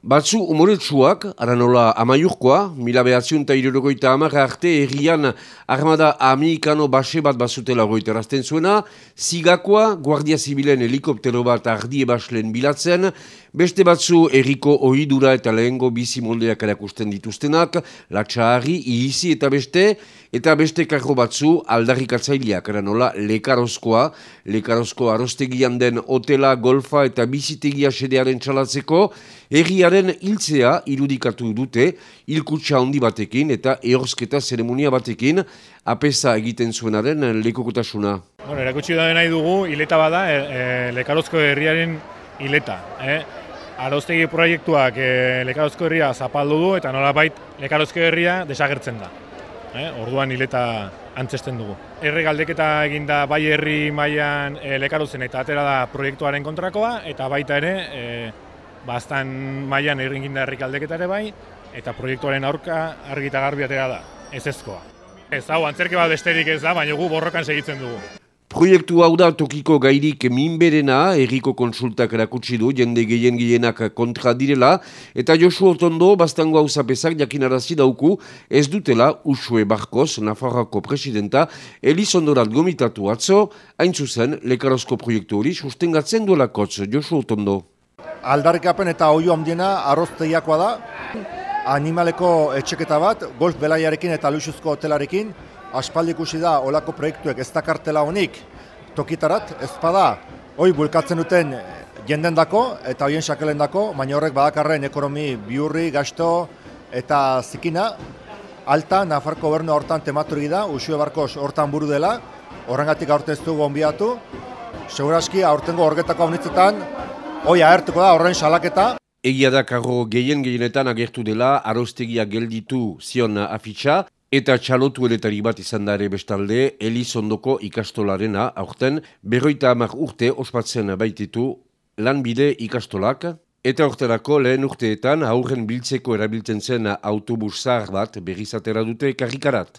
Batzu umoretsuak, aranola amaiurkoa, mila behatziun eta irurogoita amarra arte errian armada amerikano base bat bazutela goiterazten zuena, zigakoa, guardia zibilen helikoptero bat ardie baslen bilatzen, beste batzu erriko ohidura eta lehengo bizi moldeak erakusten dituztenak, latxahari, ihizi eta beste, eta beste karro batzu aldarrikatzaileak, aranola lekarozkoa, lekarozko arostegian den hotela, golfa eta bizitegia sedearen txalatzeko, erriaren hiltzea irudikatu dute, hilkutsa handi batekin eta ehorzketa zeremonia batekin, apesa egiten zuenaren lekukotasuna. Bueno, erakutsi da nahi dugu, hileta bada, e, e, lekarozko herriaren hileta. Eh? Aroztegi proiektuak e, lekarozko herria zapaldu du eta nolabait lekarozko herria desagertzen da. Eh? Orduan hileta antzesten dugu. Herri galdeketa eginda bai herri mailan e, lekarozen eta atera da proiektuaren kontrakoa eta baita ere e, bastan mailan egin da aldeketa bai, eta proiektuaren aurka argita garbi atera da, ez ezkoa. Ez hau, antzerke bat besterik ez da, baina gu borrokan segitzen dugu. Proiektu hau da tokiko gairik minberena, erriko konsultak erakutsi du, jende gehien gehienak kontra direla, eta Josu Otondo, bastango hau zapesak, jakin arazi dauku, ez dutela, Usue Barkoz, Nafarroko presidenta, Elizondorat gomitatu atzo, hain zuzen, lekarozko proiektu hori, sustengatzen duela kotz, Josu Otondo aldarrikapen eta oio handiena arrozteiakoa da. Animaleko etxeketa bat, golf belaiarekin eta luxuzko hotelarekin, aspaldi ikusi da olako proiektuek ez dakartela honik tokitarat, ez bada, hoi bulkatzen duten jenden dako eta hoien sakelen dako, baina horrek badakarren ekonomi biurri, gasto eta zikina, alta, Nafarko gobernu hortan tematuri da, usue barkos hortan buru dela, horrengatik aurten ez dugu onbiatu, Segurazki, aurtengo horgetako honitzetan, Hoi ahertuko da horren salaketa. Egia da karro gehien gehienetan agertu dela, arostegia gelditu zion afitxa, eta txalotu eletari bat izan da ere bestalde, Elizondoko ikastolarena aurten, berroita amak urte ospatzen baititu lanbide ikastolak, eta urterako lehen urteetan aurren biltzeko erabiltzen zen autobus zahar bat berrizatera dute karrikarat.